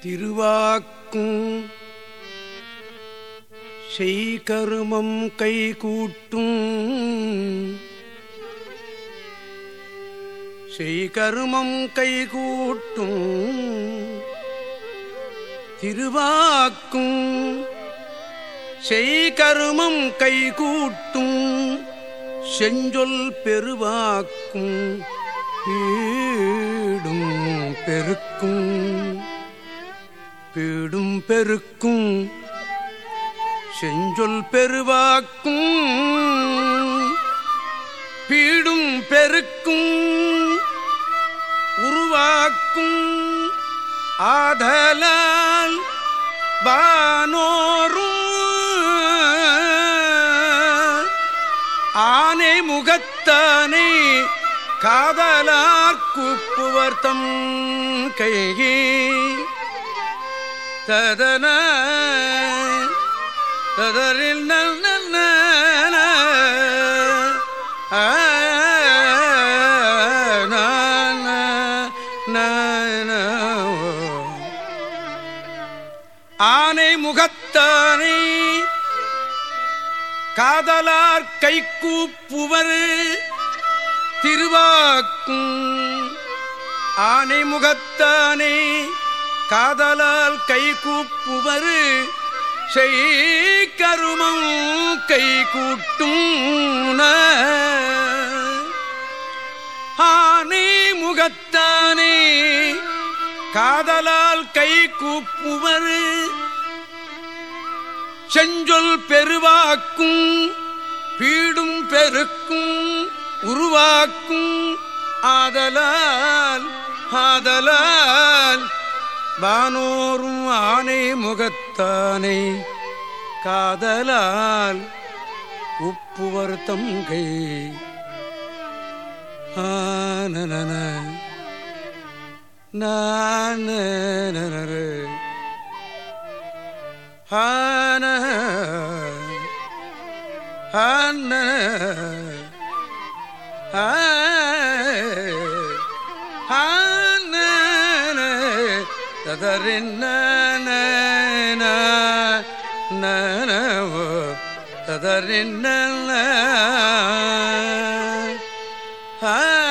திருவாக்கும் செய்கருமம் கைகூட்டும். செய்கருமம் கைகூட்டும். திருவாக்கும் செய்கருமம் கைகூட்டும். செஞ்சொல் பெருவாக்கும் பீடும் பெருக்கும். பீடும் பெருக்கும் செஞ்சொல் பெருவாக்கும் பீடும் பெருக்கும் உருவாக்கும் ஆதலால் வானோரும் ஆனை முகத்தானே காதலார் கூப்புவர்த்தம் கையே. ததன. ததரில் நல்ல ஆனை முகத்தானே காதலார் கைக்கூப்புவர் திருவாக்கும். ஆனை முகத்தானே காதலால் கை கூப்புவரு செய் கருமம் கை கூட்டும் ஆனை முகத்தானே காதலால் கை கூப்புவர் செஞ்சொல் பெருவாக்கும் பீடும் பெருக்கும் உருவாக்கும் ஆதலால் ஆதலால். வானோரும் ஆனை முகத்தானை காதலால் உப்புவர் தங்கை. ஆனன ஆன ஆன ஆன ததறின்ன நனவோ ததறின்ன ஆ.